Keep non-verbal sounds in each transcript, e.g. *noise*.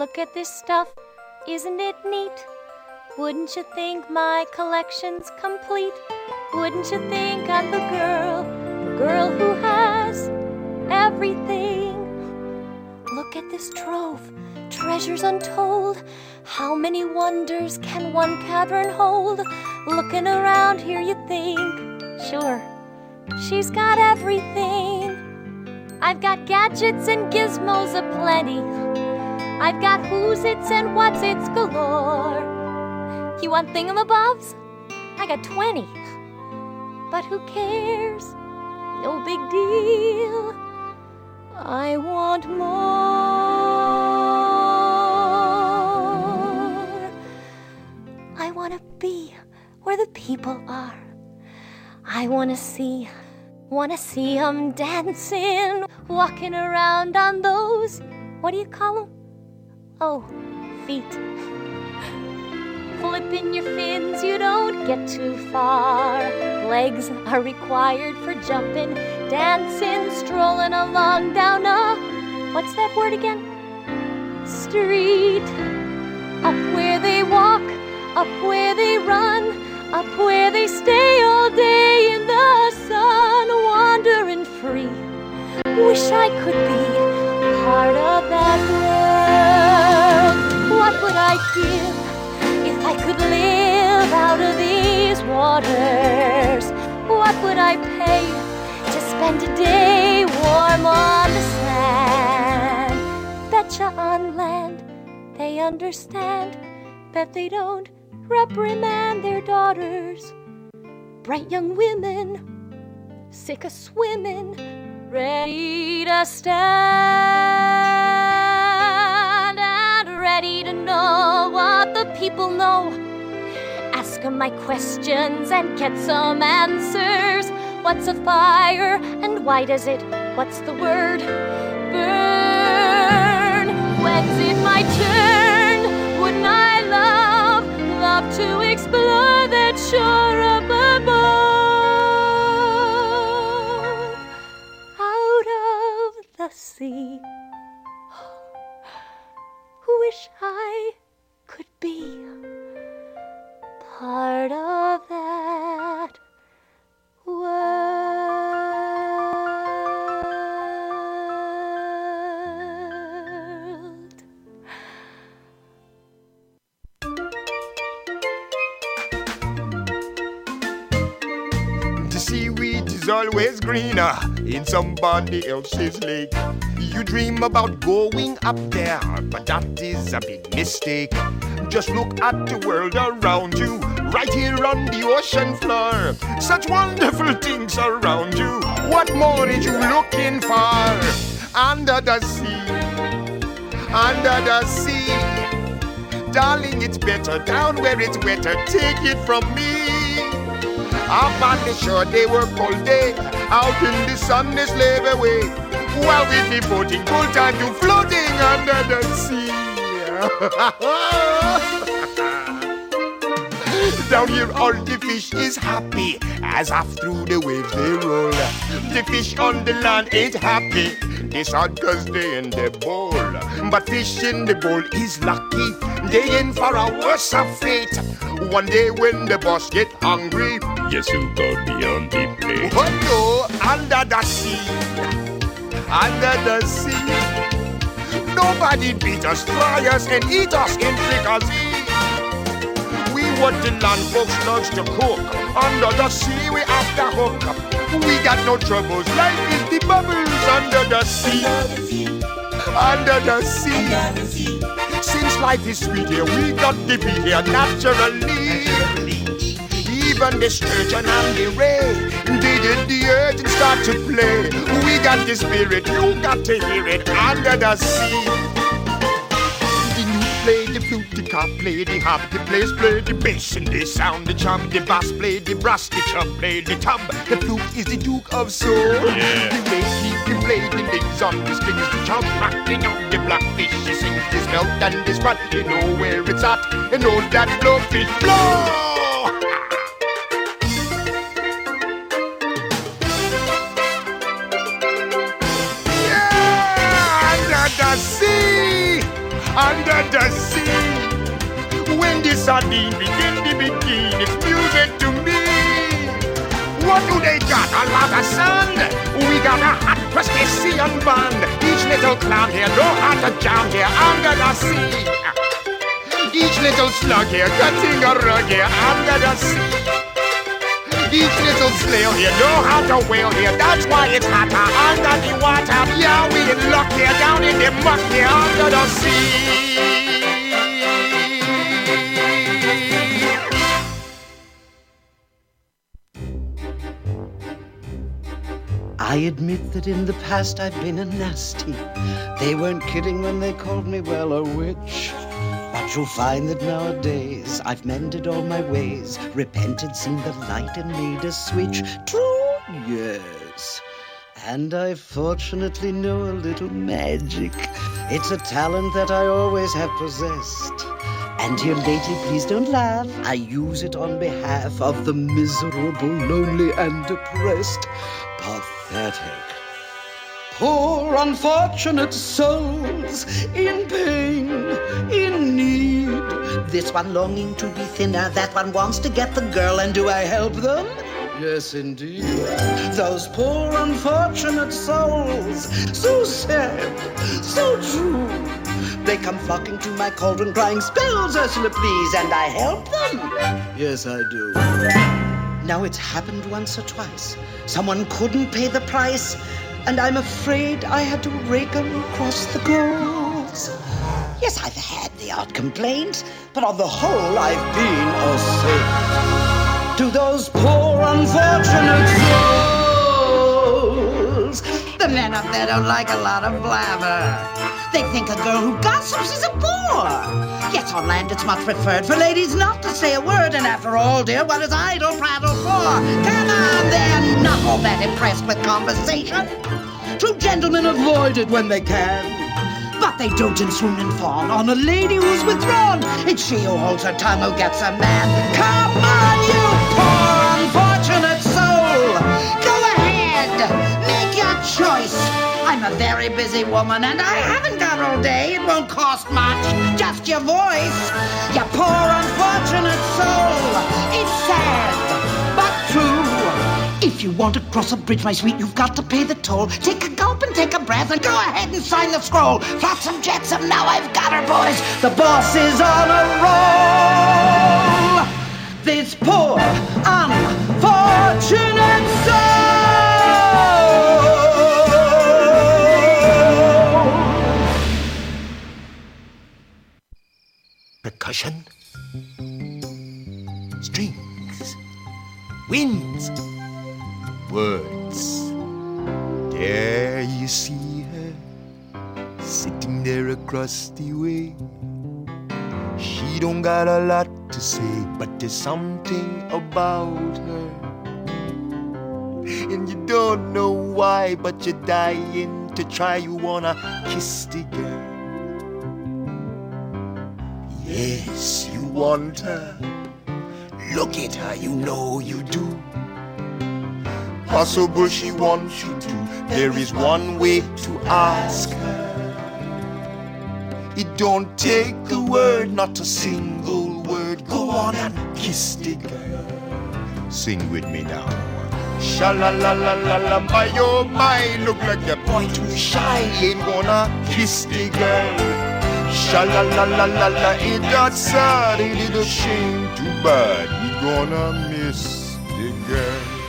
Look at this stuff, isn't it neat? Wouldn't you think my collection's complete? Wouldn't you think I'm the girl, the girl who has everything? Look at this trove, treasures untold. How many wonders can one cavern hold? Looking around here, you think, sure, she's got everything. I've got gadgets and gizmos aplenty. I've got who's its and what's its galore. You want thingamabobs? I got 20. But who cares? No big deal. I want more. I want to be where the people are. I want to see, want to see 'em dancing, walking around on those, what do you call 'em? Oh, feet. Flipping your fins, you don't get too far. Legs are required for jumping, dancing, strolling along down a, what's that word again? Street. Up where they walk, up where they run, up where they stay all day in the sun, wandering free. Wish I could be part of that. What would I give if I could live out of these waters? What would I pay to spend a day warm on the sand? Betcha on land they understand that they don't reprimand their daughters. Bright young women, sick of swimming, ready to stand and ready to know what the people know. Ask 'em my questions and get some answers. What's a fire and why does it? What's the word? Burn. When's it my turn? Wouldn't I love, love to explore that shore above? Out of the sea. Wish I could be part of that world. The seaweed is always greener in somebody else's lake. You dream about going up there, but that is a big mistake. Just look at the world around you, right here on the ocean floor. Such wonderful things around you. What more are you looking for? Under the sea, under the sea. Darling, it's better down where it's wetter. Take it from me. Up on the shore they work all day, out in the sun they slave away, while we devoting full time to floating under the sea. *laughs* Down here all the fish is happy, as off through the waves they roll. The fish on the land ain't happy, they sad cause they in the bowl. But fish in the bowl is lucky, they in for a worse of fate. One day when the boss get hungry, Yes, you got me on the plate. Oh no, under the sea, under the sea. Nobody beat us, fry us, and eat us in fricassee. We what the land folks loves to cook. Under the sea, we have the hook. We got no troubles. Life is the bubbles under the sea. Under the sea. Since life is sweet here, we got to be here naturally. Even the sturgeon and the ray, they did the earth and start to play. We got the spirit, you got to hear it under the sea. The play the flute, the cop play the hop, the players play the bass and they sound the chum, the bass play the brass, the chum play the tub. The flute is the duke of soul. Yeah. The way he can play the licks on the strings, the chum rocking on the blackfish, he sings this melt and this run. You know where it's at, and know that blowfish blow. Under the sea. When the sardine begin to begin, it's music to me. What do they got? A lot of sun. We got a hot crustacean bun. Each little clown here know how to jam here under the sea. Each little slug here cutting a rug here under the sea. Each little snail here know how to whale here. That's why it's hotter under the water. Yeah, we in luck here down in the muck here under the sea. I admit that in the past I've been a nasty. They weren't kidding when they called me, well, a witch. You'll find that nowadays I've mended all my ways, repented, seen the light, and made a switch. True, yes. And I fortunately know a little magic. It's a talent that I always have possessed. And dear lady, please don't laugh. I use it on behalf of the miserable, lonely, and depressed. Pathetic. Poor unfortunate souls in pain, in need. This one longing to be thinner, that one wants to get the girl, and do I help them? Yes, indeed. Those poor unfortunate souls, so sad, so true. They come flocking to my cauldron, crying, Spells, Ursula, please, and I help them. Yes, I do. Now it's happened once or twice. Someone couldn't pay the price, and I'm afraid I had to rake 'em across the coals. Yes, I've had the odd complaint, but on the whole, I've been a saint. To those poor unfortunate souls, the men up there don't like a lot of blabber. They think a girl who gossips is a bore. Yes, on land it's much preferred for ladies not to say a word, and after all, dear, what is idle prattle for? Come on, they're not all that impressed with conversation. True gentlemen avoid it when they can. But they dote and swoon and fawn on a lady who's withdrawn. It's she who holds her tongue who gets a man. Come on, you poor unfortunate soul. Go ahead, make your choice. I'm a very busy woman and I haven't got all day. It won't cost much, just your voice. You poor unfortunate soul. It's sad. If you want to cross a bridge, my sweet, you've got to pay the toll. Take a gulp and take a breath and go ahead and sign the scroll. Flotsam jetsam, now I've got her, boys. The boss is on a roll. This poor, unfortunate soul. Percussion, strings, winds, words. There you see her, sitting there across the way. She don't got a lot to say, but there's something about her. And you don't know why, but you're dying to try. You wanna kiss the girl. Yes, you want her. Look at her, you know you do. Possible she wants you to. There is one way to ask her. It don't take a word, not a single word. Go on and kiss the girl. Sing with me now. Sha la la la la la, my oh my, look like the boy too shy, ain't gonna kiss the girl. Sha la la la la la, it got sad, it is a shame, too bad, he gonna miss the girl.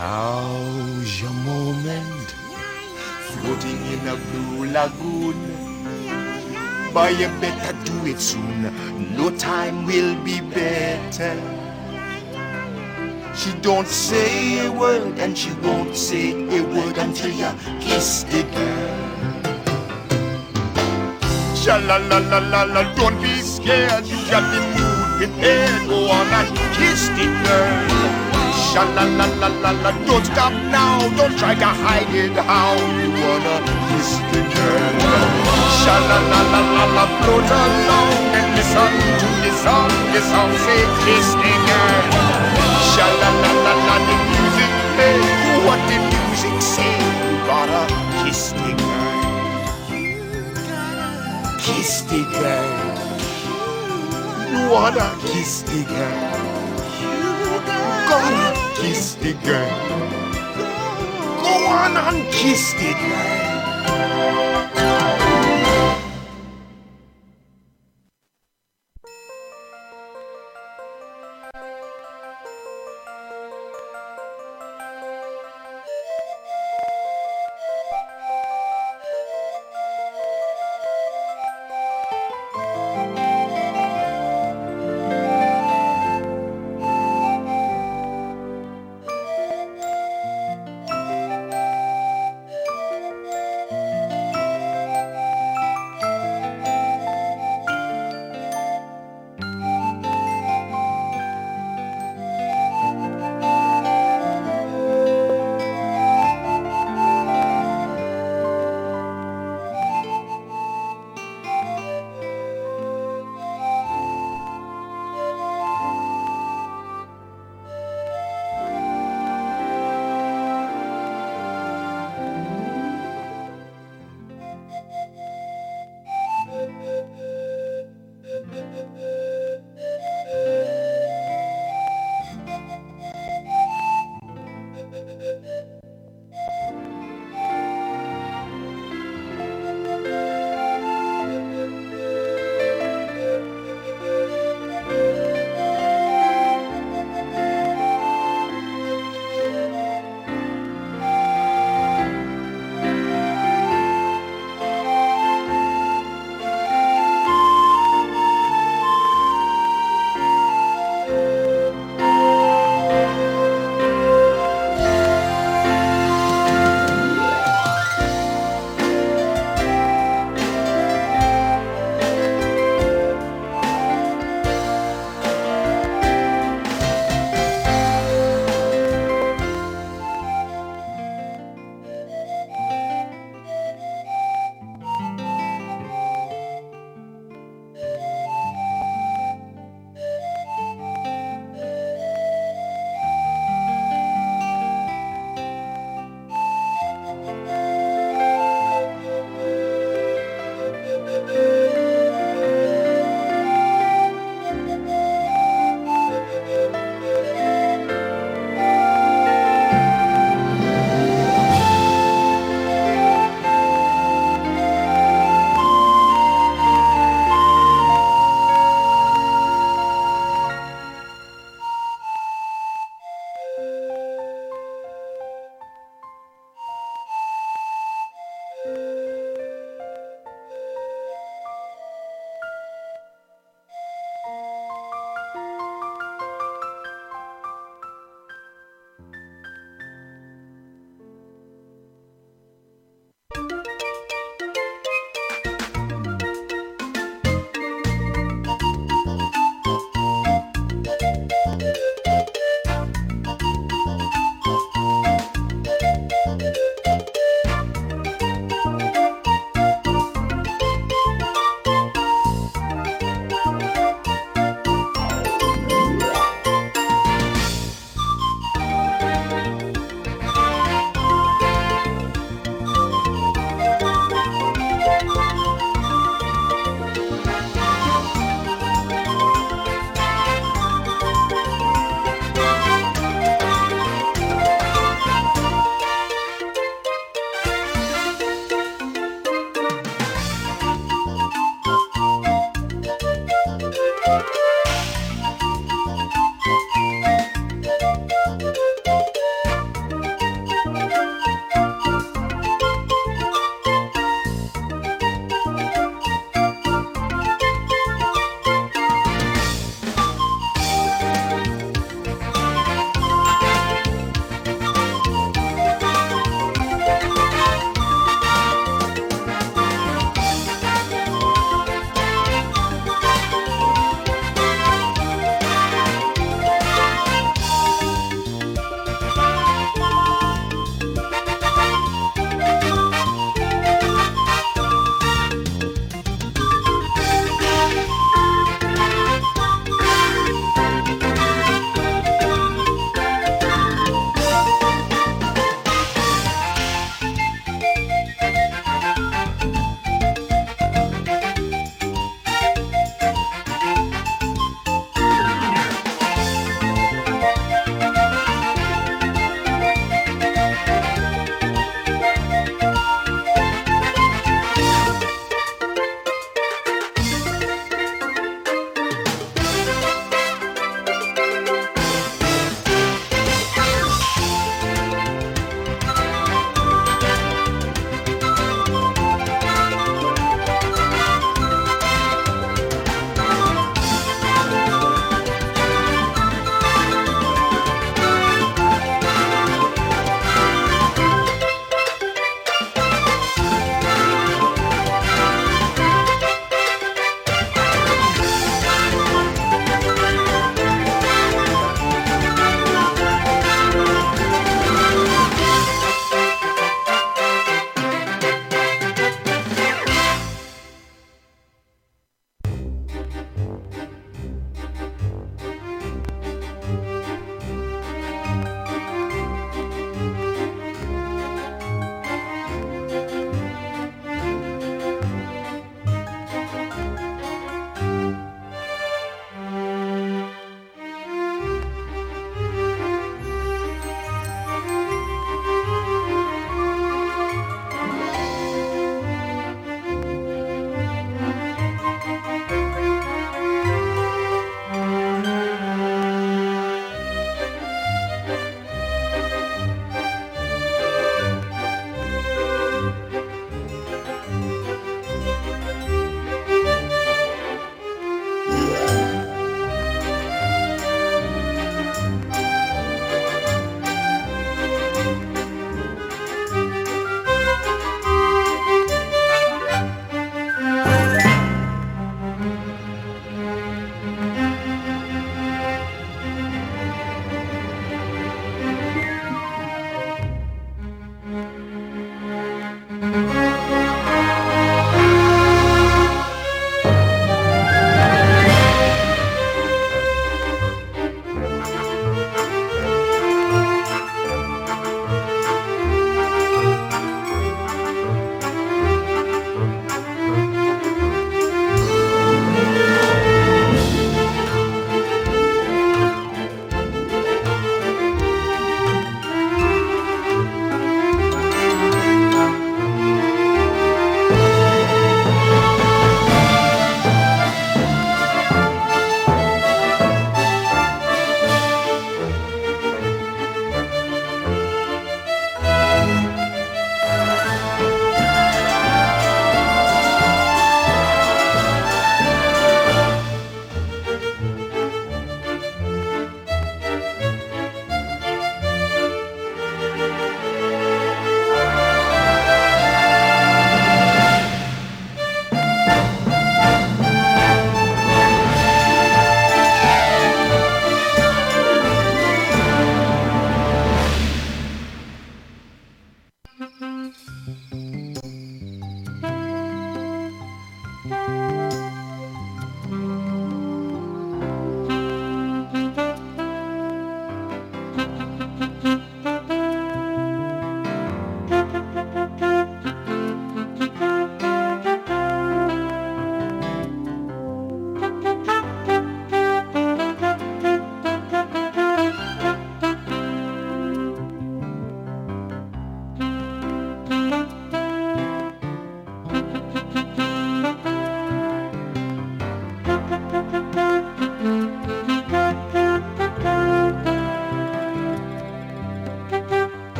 Now's your moment, floating in a blue lagoon. But you better do it soon, no time will be better. She don't say a word and she won't say a word until you kiss the girl. Sha la la la la la, don't be scared. You got the mood prepared. Go on and kiss the girl sha la la la la la. Don't stop now, don't try to hide it. How you wanna listen, girl? Sha la la la la la. Float along and listen to the song. The song says, listening, girl. Sha la la la la. The music play. What the music say? You gotta kiss the girl. Kiss the girl. You wanna kiss the girl. Go kiss the girl. Go on and kiss the girl.